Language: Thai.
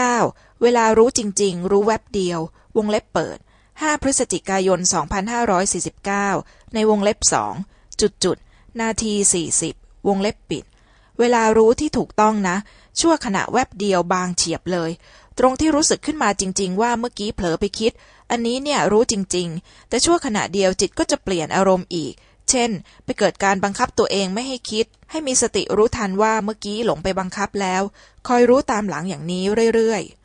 9. เวลารู้จริง ๆ รู้แวบเดียว วงเล็บเปิด 5 พฤศจิกายน 2549 ในวงเล็บสองจุดจุดนาที 40 วงเล็บปิด เวลารู้ที่ถูกต้องนะ ชั่วขณะแวบเดียวบางเฉียบเลย ตรงที่รู้สึกขึ้นมาจริง ๆ ว่าเมื่อกี้เผลอไปคิด อันนี้เนี่ยรู้จริง ๆ แต่ชั่วขณะเดียวจิตก็จะเปลี่ยนอารมณ์อีก เช่น ไปเกิดการบังคับตัวเองไม่ให้คิด ให้มีสติรู้ทันว่าเมื่อกี้หลงไปบังคับแล้ว คอยรู้ตามหลังอย่างนี้เรื่อยๆ